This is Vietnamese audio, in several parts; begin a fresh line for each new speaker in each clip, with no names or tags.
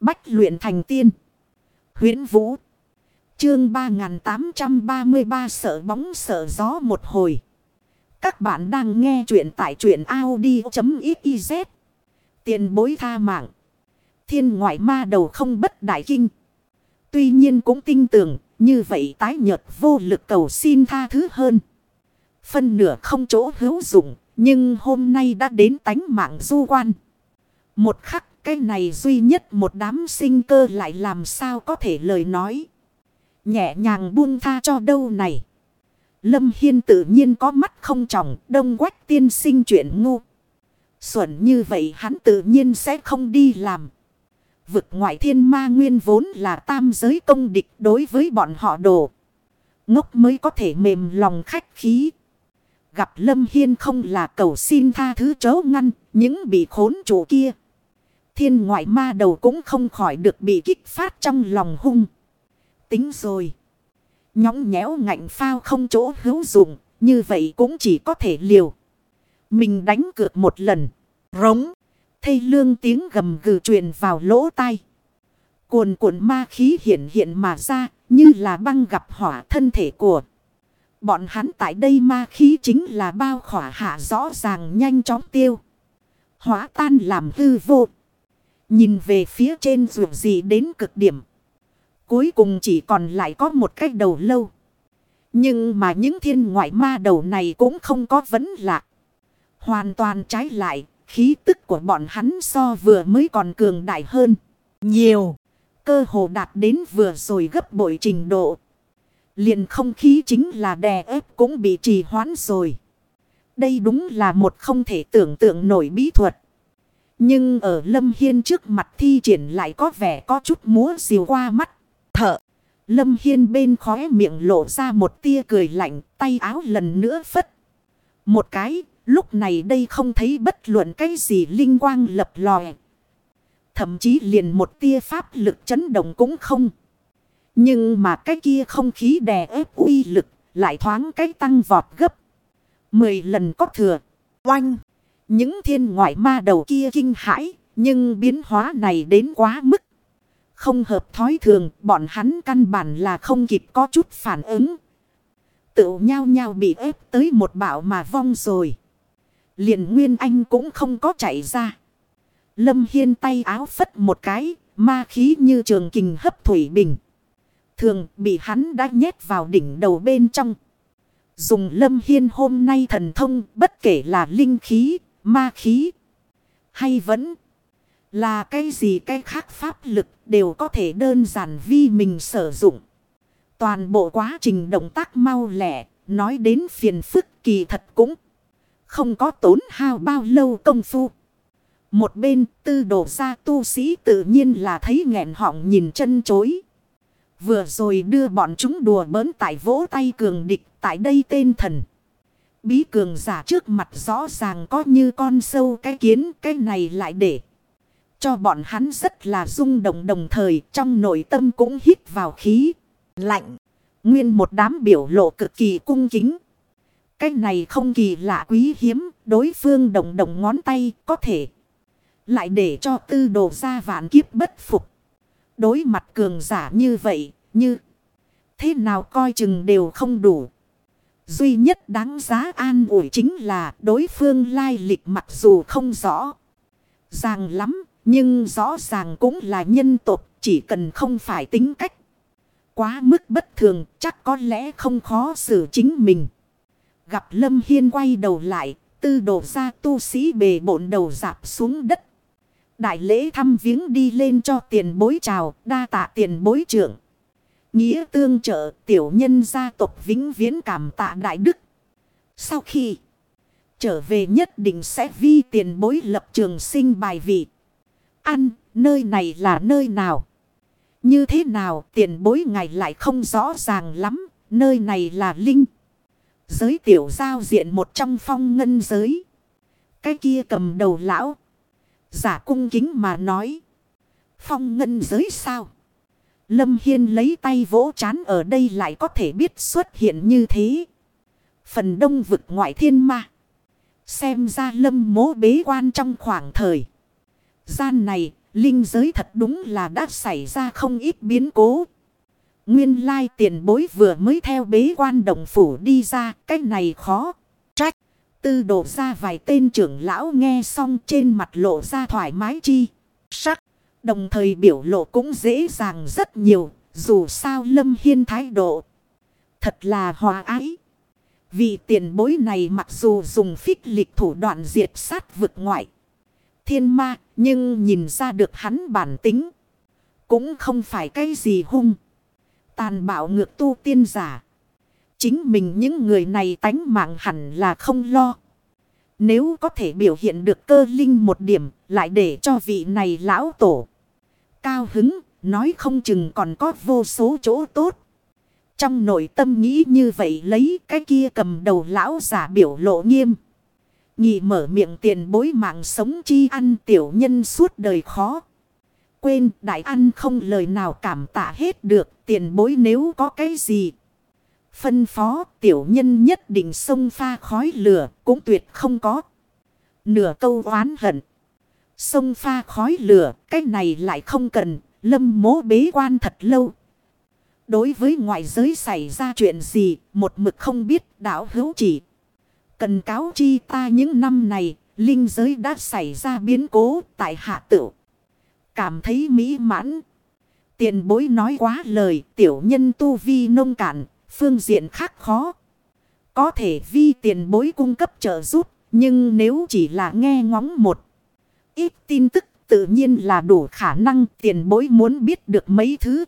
Bách luyện thành tiên. huyễn Vũ. Chương 3833 sợ bóng sợ gió một hồi. Các bạn đang nghe truyện tại truyện Audi.xyz. Tiền bối tha mạng. Thiên ngoại ma đầu không bất đại kinh. Tuy nhiên cũng tin tưởng, như vậy tái nhật vô lực cầu xin tha thứ hơn. Phân nửa không chỗ hữu dụng. Nhưng hôm nay đã đến tánh mạng du quan. Một khắc cái này duy nhất một đám sinh cơ lại làm sao có thể lời nói. Nhẹ nhàng buông tha cho đâu này. Lâm Hiên tự nhiên có mắt không trọng, đông quách tiên sinh chuyện ngu. Xuẩn như vậy hắn tự nhiên sẽ không đi làm. Vực ngoại thiên ma nguyên vốn là tam giới công địch đối với bọn họ đồ. Ngốc mới có thể mềm lòng khách khí. Gặp Lâm Hiên không là cầu xin tha thứ chớ ngăn, những bị khốn chủ kia. Thiên ngoại ma đầu cũng không khỏi được bị kích phát trong lòng hung. Tính rồi. Nhõng nhẽo ngạnh phao không chỗ hữu dụng. Như vậy cũng chỉ có thể liều. Mình đánh cược một lần. Rống. Thây lương tiếng gầm gừ truyền vào lỗ tai. Cuồn cuộn ma khí hiện hiện mà ra. Như là băng gặp hỏa thân thể của. Bọn hắn tại đây ma khí chính là bao khỏa hạ rõ ràng nhanh chóng tiêu. Hóa tan làm hư vô. Nhìn về phía trên dù gì đến cực điểm. Cuối cùng chỉ còn lại có một cái đầu lâu. Nhưng mà những thiên ngoại ma đầu này cũng không có vấn lạ. Hoàn toàn trái lại, khí tức của bọn hắn so vừa mới còn cường đại hơn. Nhiều, cơ hồ đạt đến vừa rồi gấp bội trình độ. liền không khí chính là đè ép cũng bị trì hoãn rồi. Đây đúng là một không thể tưởng tượng nổi bí thuật. Nhưng ở Lâm Hiên trước mặt thi triển lại có vẻ có chút múa diều qua mắt. Thở. Lâm Hiên bên khóe miệng lộ ra một tia cười lạnh, tay áo lần nữa phất. Một cái, lúc này đây không thấy bất luận cái gì linh quang lập lòe. Thậm chí liền một tia pháp lực chấn động cũng không. Nhưng mà cái kia không khí đè ép uy lực, lại thoáng cái tăng vọt gấp. Mười lần có thừa. Oanh. Những thiên ngoại ma đầu kia kinh hãi, nhưng biến hóa này đến quá mức. Không hợp thói thường, bọn hắn căn bản là không kịp có chút phản ứng. Tự nhau nhau bị ép tới một bạo mà vong rồi. liền Nguyên Anh cũng không có chạy ra. Lâm Hiên tay áo phất một cái, ma khí như trường kình hấp thủy bình. Thường bị hắn đã nhét vào đỉnh đầu bên trong. Dùng Lâm Hiên hôm nay thần thông bất kể là linh khí ma khí. Hay vẫn là cái gì cái khác pháp lực đều có thể đơn giản vi mình sử dụng. Toàn bộ quá trình động tác mau lẻ, nói đến phiền phức kỳ thật cũng không có tốn hao bao lâu công phu. Một bên tư đổ ra tu sĩ tự nhiên là thấy nghẹn họng nhìn chân chối. Vừa rồi đưa bọn chúng đùa bỡn tại vỗ tay cường địch tại đây tên thần. Bí cường giả trước mặt rõ ràng có như con sâu cái kiến, cái này lại để. Cho bọn hắn rất là rung động đồng thời trong nội tâm cũng hít vào khí. Lạnh. Nguyên một đám biểu lộ cực kỳ cung kính. Cái này không kỳ lạ quý hiếm. Đối phương động động ngón tay có thể. Lại để cho tư đồ ra vạn kiếp bất phục. Đối mặt cường giả như vậy. Như. Thế nào coi chừng đều không đủ. Duy nhất đáng giá an ủi chính là đối phương lai lịch mặc dù không rõ. Ràng lắm, nhưng rõ ràng cũng là nhân tộc chỉ cần không phải tính cách. Quá mức bất thường, chắc có lẽ không khó xử chính mình. Gặp Lâm Hiên quay đầu lại, tư đổ ra tu sĩ bề bộn đầu dạp xuống đất. Đại lễ thăm viếng đi lên cho tiền bối chào, đa tạ tiền bối trưởng. Nghĩa tương trợ tiểu nhân gia tộc vĩnh viễn cảm tạ đại đức. Sau khi trở về nhất định sẽ vi tiền bối lập trường sinh bài vị. Ăn, nơi này là nơi nào? Như thế nào tiền bối ngài lại không rõ ràng lắm, nơi này là linh. Giới tiểu giao diện một trong phong ngân giới. Cái kia cầm đầu lão. Giả cung kính mà nói. Phong ngân giới sao? Lâm Hiên lấy tay vỗ chán ở đây lại có thể biết xuất hiện như thế. Phần đông vực ngoại thiên ma. Xem ra lâm mố bế quan trong khoảng thời. Gian này, linh giới thật đúng là đã xảy ra không ít biến cố. Nguyên lai tiền bối vừa mới theo bế quan đồng phủ đi ra, cái này khó. Trách, tư đổ ra vài tên trưởng lão nghe xong trên mặt lộ ra thoải mái chi. Sắc, đồng thời biểu lộ cũng dễ dàng rất nhiều, dù sao Lâm Hiên thái độ. Thật là hòa ái. Vì tiền bối này mặc dù dùng phích lịch thủ đoạn diệt sát vực ngoại. Thiên ma, nhưng nhìn ra được hắn bản tính. Cũng không phải cái gì hung. Tàn bạo ngược tu tiên giả. Chính mình những người này tánh mạng hẳn là không lo. Nếu có thể biểu hiện được cơ linh một điểm, lại để cho vị này lão tổ. Cao hứng, nói không chừng còn có vô số chỗ tốt. Trong nội tâm nghĩ như vậy lấy cái kia cầm đầu lão giả biểu lộ nghiêm. Nhị mở miệng tiền bối mạng sống chi ăn tiểu nhân suốt đời khó. Quên đại ăn không lời nào cảm tạ hết được tiền bối nếu có cái gì. Phân phó tiểu nhân nhất định sông pha khói lửa cũng tuyệt không có. Nửa câu oán hận. Sông pha khói lửa cái này lại không cần lâm mố bế quan thật lâu. Đối với ngoại giới xảy ra chuyện gì một mực không biết đảo hữu chỉ. Cần cáo chi ta những năm này linh giới đã xảy ra biến cố tại hạ tử. Cảm thấy mỹ mãn. Tiền bối nói quá lời tiểu nhân tu vi nông cạn, phương diện khác khó. Có thể vi tiền bối cung cấp trợ giúp, nhưng nếu chỉ là nghe ngóng một ít tin tức tự nhiên là đủ khả năng tiền bối muốn biết được mấy thứ.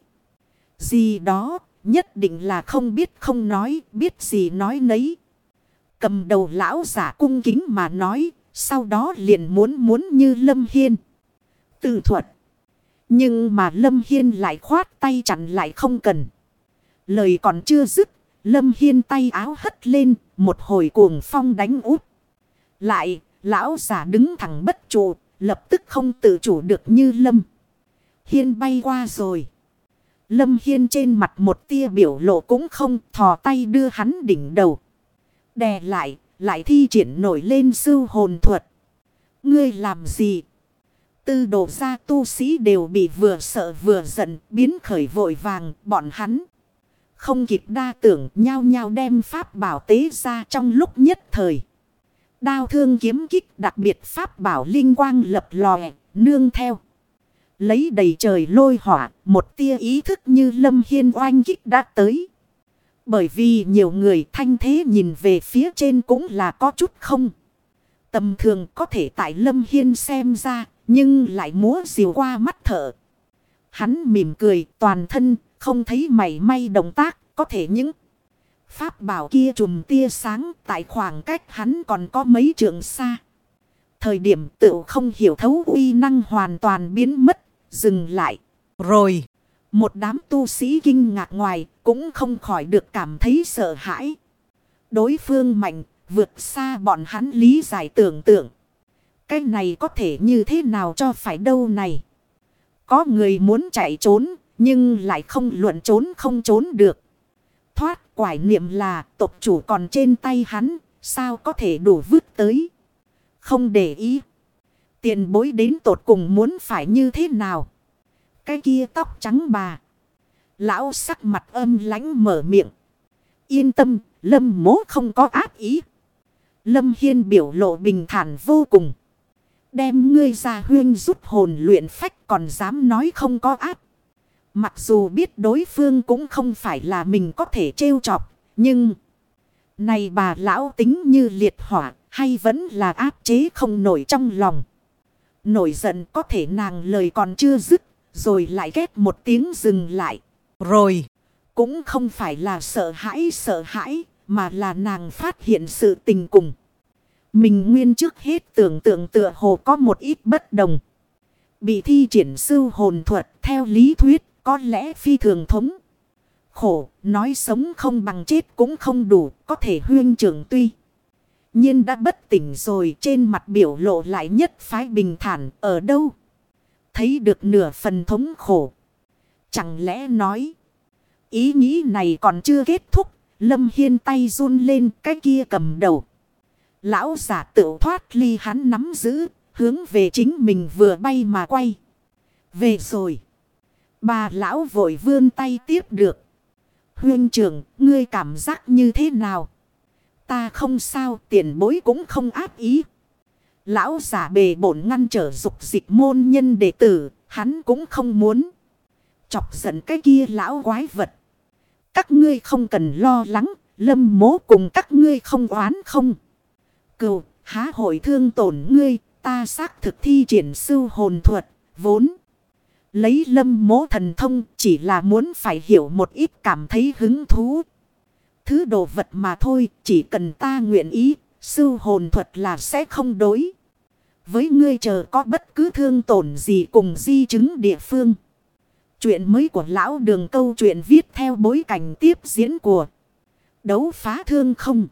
Gì đó, nhất định là không biết không nói, biết gì nói nấy. Cầm đầu lão giả cung kính mà nói, sau đó liền muốn muốn như Lâm Hiên. Tự thuật. Nhưng mà Lâm Hiên lại khoát tay chặn lại không cần. Lời còn chưa dứt, Lâm Hiên tay áo hất lên, một hồi cuồng phong đánh út. Lại, lão giả đứng thẳng bất trụ, lập tức không tự chủ được như Lâm. Hiên bay qua rồi. Lâm Hiên trên mặt một tia biểu lộ cũng không thò tay đưa hắn đỉnh đầu. Đè lại, lại thi triển nổi lên sư hồn thuật. Ngươi làm gì? Tư đồ gia tu sĩ đều bị vừa sợ vừa giận, biến khởi vội vàng, bọn hắn. Không kịp đa tưởng, nhau nhau đem pháp bảo tế ra trong lúc nhất thời. Đao thương kiếm kích đặc biệt pháp bảo linh quang lập lòe, nương theo. Lấy đầy trời lôi hỏa, một tia ý thức như lâm hiên oanh kích đã tới. Bởi vì nhiều người thanh thế nhìn về phía trên cũng là có chút không. Tầm thường có thể tại lâm hiên xem ra, nhưng lại múa diều qua mắt thở. Hắn mỉm cười toàn thân, không thấy mảy may động tác, có thể những pháp bảo kia trùm tia sáng tại khoảng cách hắn còn có mấy trường xa. Thời điểm tự không hiểu thấu uy năng hoàn toàn biến mất, dừng lại. Rồi, một đám tu sĩ kinh ngạc ngoài cũng không khỏi được cảm thấy sợ hãi. Đối phương mạnh, vượt xa bọn hắn lý giải tưởng tượng. Cái này có thể như thế nào cho phải đâu này. Có người muốn chạy trốn, nhưng lại không luận trốn không trốn được. Thoát quải niệm là tộc chủ còn trên tay hắn, sao có thể đủ vứt tới. Không để ý. Tiền bối đến tột cùng muốn phải như thế nào. Cái kia tóc trắng bà. Lão sắc mặt âm lánh mở miệng. Yên tâm, lâm mố không có ác ý. Lâm Hiên biểu lộ bình thản vô cùng. Đem ngươi ra huyên giúp hồn luyện phách còn dám nói không có ác. Mặc dù biết đối phương cũng không phải là mình có thể trêu chọc. Nhưng. Này bà lão tính như liệt hỏa. Hay vẫn là áp chế không nổi trong lòng. Nổi giận có thể nàng lời còn chưa dứt. Rồi lại ghét một tiếng dừng lại. Rồi. Cũng không phải là sợ hãi sợ hãi. Mà là nàng phát hiện sự tình cùng. Mình nguyên trước hết tưởng tượng tựa hồ có một ít bất đồng. Bị thi triển sư hồn thuật theo lý thuyết có lẽ phi thường thống. Khổ, nói sống không bằng chết cũng không đủ, có thể huyên trưởng tuy. nhiên đã bất tỉnh rồi trên mặt biểu lộ lại nhất phái bình thản ở đâu. Thấy được nửa phần thống khổ. Chẳng lẽ nói. Ý nghĩ này còn chưa kết thúc. Lâm Hiên tay run lên cái kia cầm đầu. Lão giả tự thoát ly hắn nắm giữ. Hướng về chính mình vừa bay mà quay. Về rồi. Bà lão vội vươn tay tiếp được. Huyên trưởng, ngươi cảm giác như thế nào? Ta không sao, tiền bối cũng không áp ý. Lão giả bề bổn ngăn trở dục dịch môn nhân đệ tử, hắn cũng không muốn. Chọc giận cái kia lão quái vật. Các ngươi không cần lo lắng, lâm mố cùng các ngươi không oán không. Cựu, há hội thương tổn ngươi, ta xác thực thi triển sư hồn thuật, vốn. Lấy lâm mố thần thông chỉ là muốn phải hiểu một ít cảm thấy hứng thú. Thứ đồ vật mà thôi, chỉ cần ta nguyện ý, sư hồn thuật là sẽ không đối. Với ngươi chờ có bất cứ thương tổn gì cùng di chứng địa phương. Chuyện mới của lão đường câu chuyện viết theo bối cảnh tiếp diễn của đấu phá thương không.